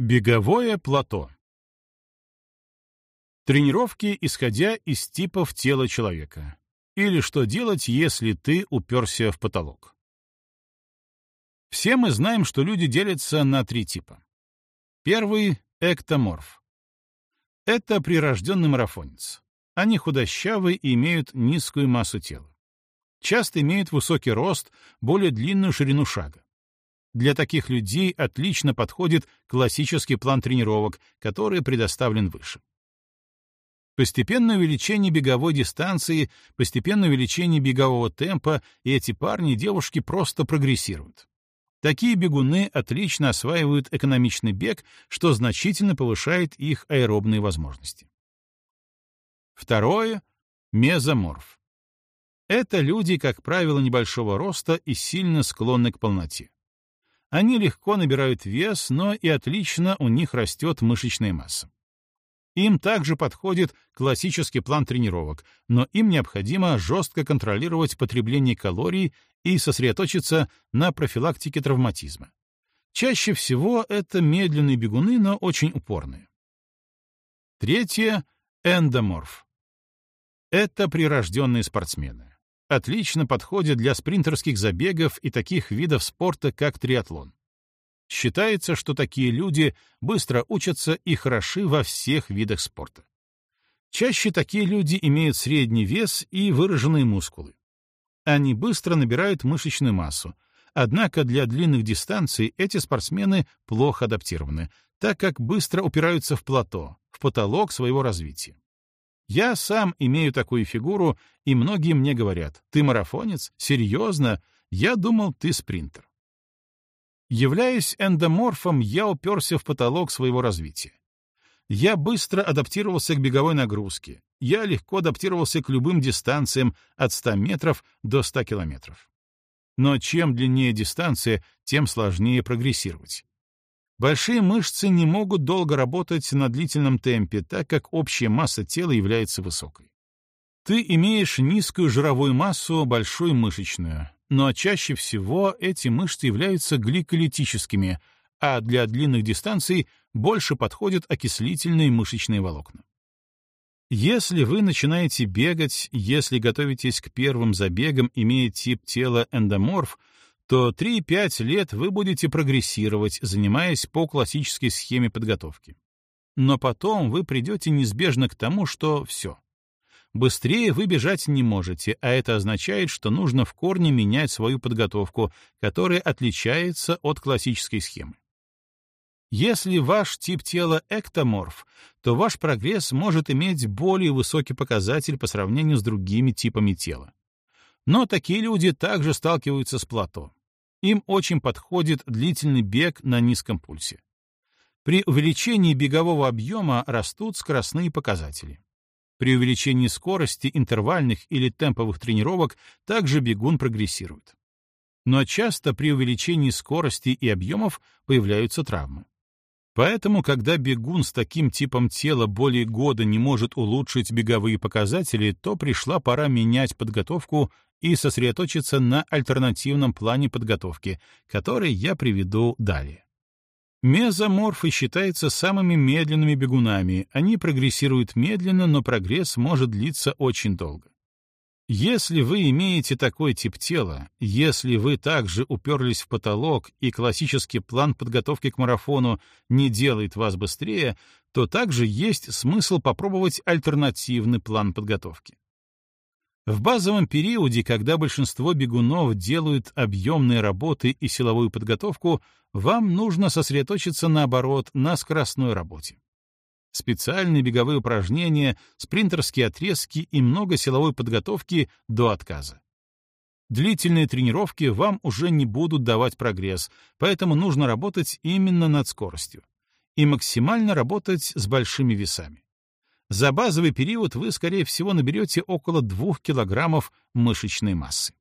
Беговое плато. Тренировки, исходя из типов тела человека. Или что делать, если ты уперся в потолок. Все мы знаем, что люди делятся на три типа. Первый — эктоморф. Это прирожденный марафонец. Они худощавы и имеют низкую массу тела. Часто имеют высокий рост, более длинную ширину шага. Для таких людей отлично подходит классический план тренировок, который предоставлен выше. Постепенное увеличение беговой дистанции, постепенное увеличение бегового темпа, и эти парни и девушки просто прогрессируют. Такие бегуны отлично осваивают экономичный бег, что значительно повышает их аэробные возможности. Второе — мезоморф. Это люди, как правило, небольшого роста и сильно склонны к полноте. Они легко набирают вес, но и отлично у них растет мышечная масса. Им также подходит классический план тренировок, но им необходимо жестко контролировать потребление калорий и сосредоточиться на профилактике травматизма. Чаще всего это медленные бегуны, но очень упорные. Третье — эндоморф. Это прирожденные спортсмены отлично подходит для спринтерских забегов и таких видов спорта, как триатлон. Считается, что такие люди быстро учатся и хороши во всех видах спорта. Чаще такие люди имеют средний вес и выраженные мускулы. Они быстро набирают мышечную массу, однако для длинных дистанций эти спортсмены плохо адаптированы, так как быстро упираются в плато, в потолок своего развития. Я сам имею такую фигуру, и многие мне говорят, ты марафонец? Серьезно? Я думал, ты спринтер. Являясь эндоморфом, я уперся в потолок своего развития. Я быстро адаптировался к беговой нагрузке. Я легко адаптировался к любым дистанциям от 100 метров до 100 километров. Но чем длиннее дистанция, тем сложнее прогрессировать. Большие мышцы не могут долго работать на длительном темпе, так как общая масса тела является высокой. Ты имеешь низкую жировую массу, большую мышечную, но чаще всего эти мышцы являются гликолитическими, а для длинных дистанций больше подходят окислительные мышечные волокна. Если вы начинаете бегать, если готовитесь к первым забегам, имея тип тела эндоморф, то 3-5 лет вы будете прогрессировать, занимаясь по классической схеме подготовки. Но потом вы придете неизбежно к тому, что все. Быстрее вы бежать не можете, а это означает, что нужно в корне менять свою подготовку, которая отличается от классической схемы. Если ваш тип тела эктоморф, то ваш прогресс может иметь более высокий показатель по сравнению с другими типами тела. Но такие люди также сталкиваются с плато. Им очень подходит длительный бег на низком пульсе. При увеличении бегового объема растут скоростные показатели. При увеличении скорости интервальных или темповых тренировок также бегун прогрессирует. Но часто при увеличении скорости и объемов появляются травмы. Поэтому, когда бегун с таким типом тела более года не может улучшить беговые показатели, то пришла пора менять подготовку и сосредоточиться на альтернативном плане подготовки, который я приведу далее. Мезоморфы считаются самыми медленными бегунами, они прогрессируют медленно, но прогресс может длиться очень долго. Если вы имеете такой тип тела, если вы также уперлись в потолок и классический план подготовки к марафону не делает вас быстрее, то также есть смысл попробовать альтернативный план подготовки. В базовом периоде, когда большинство бегунов делают объемные работы и силовую подготовку, вам нужно сосредоточиться, наоборот, на скоростной работе специальные беговые упражнения, спринтерские отрезки и много силовой подготовки до отказа. Длительные тренировки вам уже не будут давать прогресс, поэтому нужно работать именно над скоростью и максимально работать с большими весами. За базовый период вы, скорее всего, наберете около 2 килограммов мышечной массы.